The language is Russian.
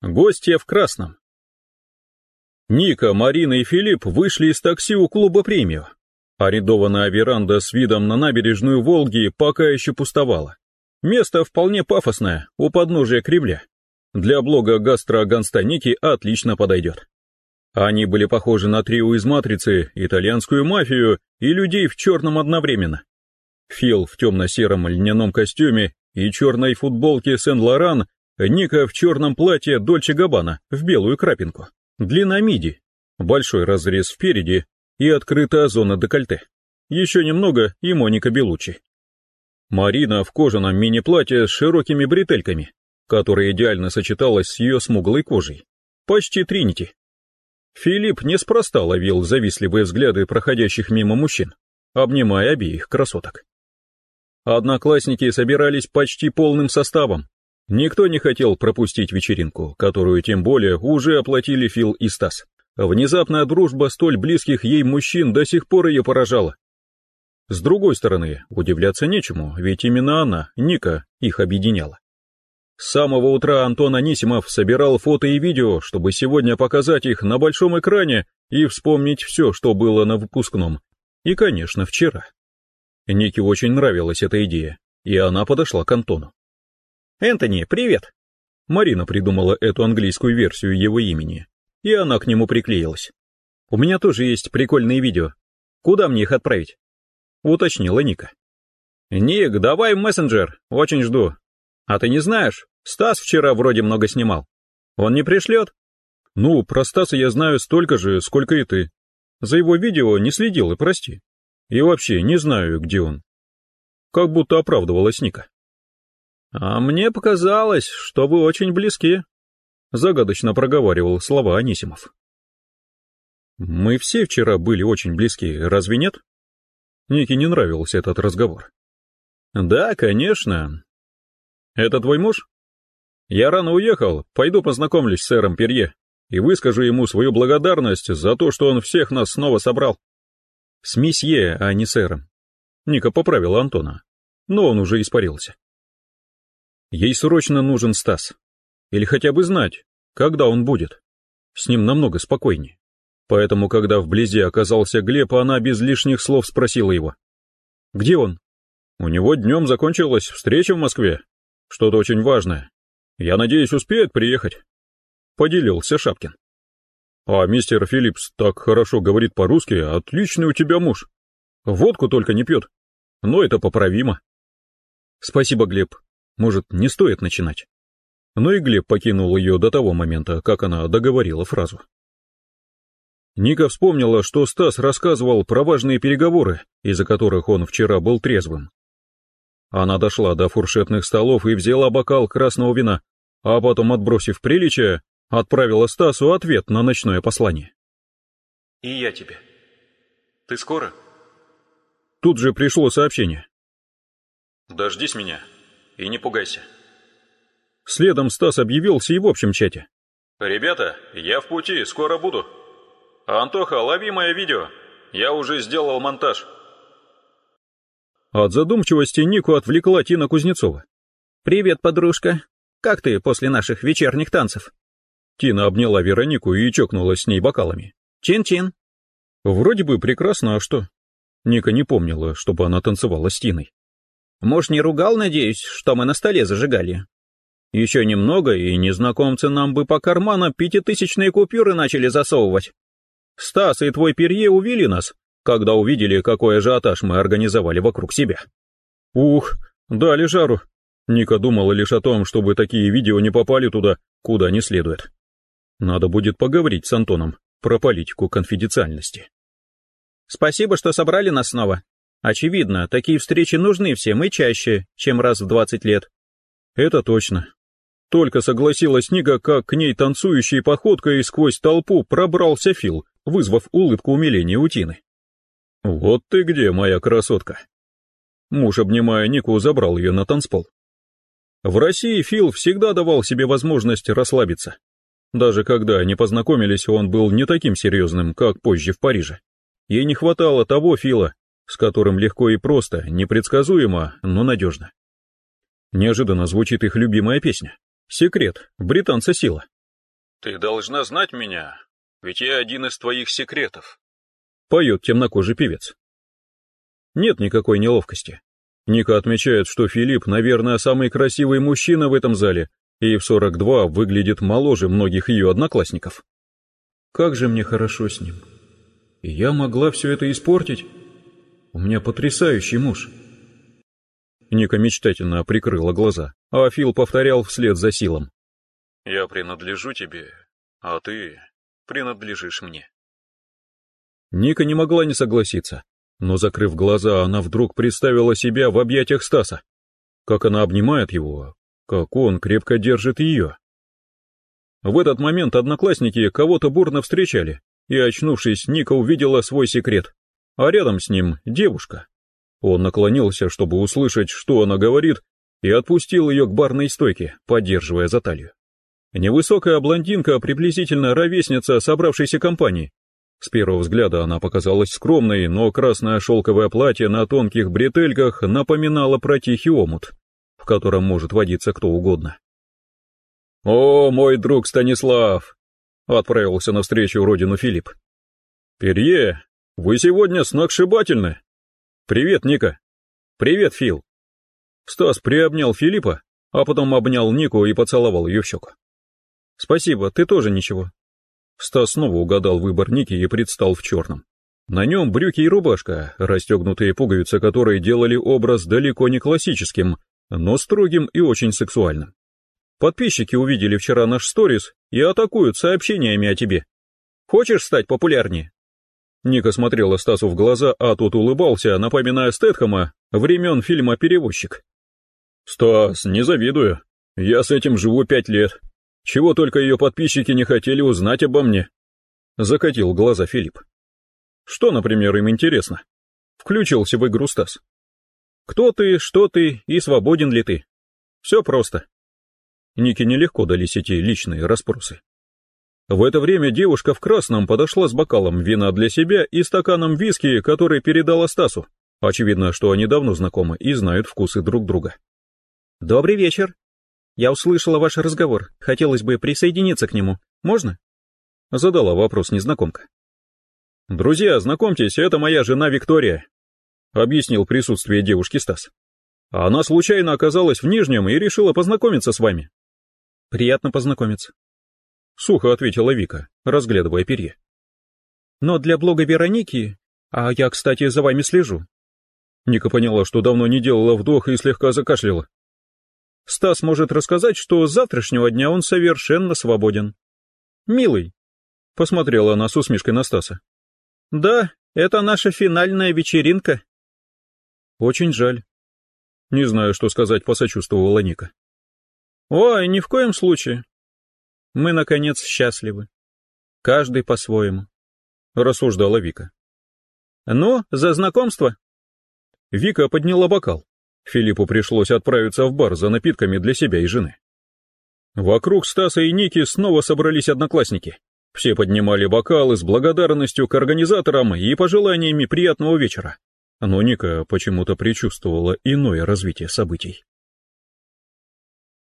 Гостья в красном. Ника, Марина и Филипп вышли из такси у клуба «Премио». Арендованная веранда с видом на набережную Волги пока еще пустовала. Место вполне пафосное, у подножия Кремля. Для блога гастроганста Ники отлично подойдет. Они были похожи на трио из «Матрицы», итальянскую мафию и людей в черном одновременно. Фил в темно-сером льняном костюме и черной футболке Сен-Лоран, Ника в черном платье Дольче Габбана в белую крапинку. Длина миди, большой разрез впереди и открытая зона декольте. Еще немного и Моника Белучи. Марина в кожаном мини-платье с широкими бретельками, которое идеально сочеталось с ее смуглой кожей. Почти Тринити. Филипп неспроста ловил завистливые взгляды проходящих мимо мужчин, обнимая обеих красоток. Одноклассники собирались почти полным составом, Никто не хотел пропустить вечеринку, которую тем более уже оплатили Фил и Стас. Внезапная дружба столь близких ей мужчин до сих пор ее поражала. С другой стороны, удивляться нечему, ведь именно она, Ника, их объединяла. С самого утра Антон Анисимов собирал фото и видео, чтобы сегодня показать их на большом экране и вспомнить все, что было на выпускном. И, конечно, вчера. Нике очень нравилась эта идея, и она подошла к Антону. «Энтони, привет!» Марина придумала эту английскую версию его имени, и она к нему приклеилась. «У меня тоже есть прикольные видео. Куда мне их отправить?» Уточнила Ника. «Ник, давай мессенджер, очень жду. А ты не знаешь, Стас вчера вроде много снимал. Он не пришлет?» «Ну, про Стаса я знаю столько же, сколько и ты. За его видео не следил и прости. И вообще не знаю, где он». Как будто оправдывалась Ника. «А мне показалось, что вы очень близки», — загадочно проговаривал слова Анисимов. «Мы все вчера были очень близки, разве нет?» Нике не нравился этот разговор. «Да, конечно. Это твой муж?» «Я рано уехал, пойду познакомлюсь с сэром Перье и выскажу ему свою благодарность за то, что он всех нас снова собрал». «С месье, а не сэром». Ника поправила Антона, но он уже испарился. Ей срочно нужен Стас. Или хотя бы знать, когда он будет. С ним намного спокойнее. Поэтому, когда вблизи оказался Глеб, она без лишних слов спросила его. «Где он?» «У него днем закончилась встреча в Москве. Что-то очень важное. Я надеюсь, успеет приехать?» Поделился Шапкин. «А мистер Филлипс так хорошо говорит по-русски, отличный у тебя муж. Водку только не пьет. Но это поправимо». «Спасибо, Глеб, может, не стоит начинать? Но и Глеб покинул ее до того момента, как она договорила фразу. Ника вспомнила, что Стас рассказывал про важные переговоры, из-за которых он вчера был трезвым. Она дошла до фуршетных столов и взяла бокал красного вина, а потом, отбросив приличие, отправила Стасу ответ на ночное послание. «И я тебе. Ты скоро?» Тут же пришло сообщение. «Дождись меня и не пугайся». Следом Стас объявился и в общем чате. «Ребята, я в пути, скоро буду. Антоха, лови мое видео, я уже сделал монтаж». От задумчивости Нику отвлекла Тина Кузнецова. «Привет, подружка. Как ты после наших вечерних танцев?» Тина обняла Веронику и чокнулась с ней бокалами. «Чин-чин». Вроде бы прекрасно, а что? Ника не помнила, чтобы она танцевала с Тиной. Может, не ругал, надеюсь, что мы на столе зажигали? Еще немного, и незнакомцы нам бы по карманам пятитысячные купюры начали засовывать. Стас и твой перье увели нас, когда увидели, какой ажиотаж мы организовали вокруг себя. Ух, дали жару. Ника думала лишь о том, чтобы такие видео не попали туда, куда не следует. Надо будет поговорить с Антоном про политику конфиденциальности. Спасибо, что собрали нас снова. Очевидно, такие встречи нужны всем и чаще, чем раз в 20 лет. Это точно. Только согласилась Нига, как к ней танцующей походкой сквозь толпу пробрался Фил, вызвав улыбку умиления у Тины. «Вот ты где, моя красотка!» Муж, обнимая Нику, забрал ее на танцпол. В России Фил всегда давал себе возможность расслабиться. Даже когда они познакомились, он был не таким серьезным, как позже в Париже. Ей не хватало того Фила, с которым легко и просто, непредсказуемо, но надежно. Неожиданно звучит их любимая песня. «Секрет. Британца сила». Ты должна знать меня, ведь я один из твоих секретов. Поет темнокожий певец. Нет никакой неловкости. Ника отмечает, что Филипп, наверное, самый красивый мужчина в этом зале, и в 42 выглядит моложе многих ее одноклассников. Как же мне хорошо с ним. Я могла все это испортить? У меня потрясающий муж. Ника мечтательно прикрыла глаза, а Фил повторял вслед за Силом. «Я принадлежу тебе, а ты принадлежишь мне». Ника не могла не согласиться, но, закрыв глаза, она вдруг представила себя в объятиях Стаса. Как она обнимает его, как он крепко держит ее. В этот момент одноклассники кого-то бурно встречали, и, очнувшись, Ника увидела свой секрет, а рядом с ним девушка. Он наклонился, чтобы услышать, что она говорит, и отпустил ее к барной стойке, поддерживая за талию. Невысокая блондинка, приблизительно ровесница собравшейся компании. С первого взгляда она показалась скромной, но красное шелковое платье на тонких бретельках напоминало про тихий омут, в котором может водиться кто угодно. «О, мой друг Станислав!» — отправился навстречу родину Филипп. «Перье, вы сегодня сногсшибательны!» «Привет, Ника!» «Привет, Фил!» Стас приобнял Филиппа, а потом обнял Нику и поцеловал ее в щеку. «Спасибо, ты тоже ничего». Стас снова угадал выбор Ники и предстал в черном. На нем брюки и рубашка, расстегнутые пуговицы которые делали образ далеко не классическим, но строгим и очень сексуальным. Подписчики увидели вчера наш сторис и атакуют сообщениями о тебе. Хочешь стать популярнее? Ника смотрела Стасу в глаза, а тот улыбался, напоминая Стэтхэма времен фильма «Перевозчик». «Стас, не завидую. Я с этим живу пять лет. Чего только ее подписчики не хотели узнать обо мне». Закатил глаза Филипп. «Что, например, им интересно?» Включился в игру Стас. «Кто ты, что ты и свободен ли ты?» Все просто. Нике нелегко дались эти личные расспросы. В это время девушка в красном подошла с бокалом вина для себя и стаканом виски, который передала Стасу. Очевидно, что они давно знакомы и знают вкусы друг друга. «Добрый вечер. Я услышала ваш разговор. Хотелось бы присоединиться к нему. Можно?» Задала вопрос незнакомка. «Друзья, знакомьтесь, это моя жена Виктория», — объяснил присутствие девушки Стас. «Она случайно оказалась в Нижнем и решила познакомиться с вами». «Приятно познакомиться», Сухо ответила Вика, разглядывая перья. Но для блога Вероники... А я, кстати, за вами слежу. Ника поняла, что давно не делала вдох и слегка закашляла. Стас может рассказать, что с завтрашнего дня он совершенно свободен. Милый, посмотрела она с усмешкой на Стаса. Да, это наша финальная вечеринка. Очень жаль. Не знаю, что сказать, посочувствовала Ника. Ой, ни в коем случае. Мы, наконец, счастливы. Каждый по-своему, — рассуждала Вика. Ну, за знакомство. Вика подняла бокал. Филиппу пришлось отправиться в бар за напитками для себя и жены. Вокруг Стаса и Ники снова собрались одноклассники. Все поднимали бокалы с благодарностью к организаторам и пожеланиями приятного вечера. Но Ника почему-то предчувствовала иное развитие событий.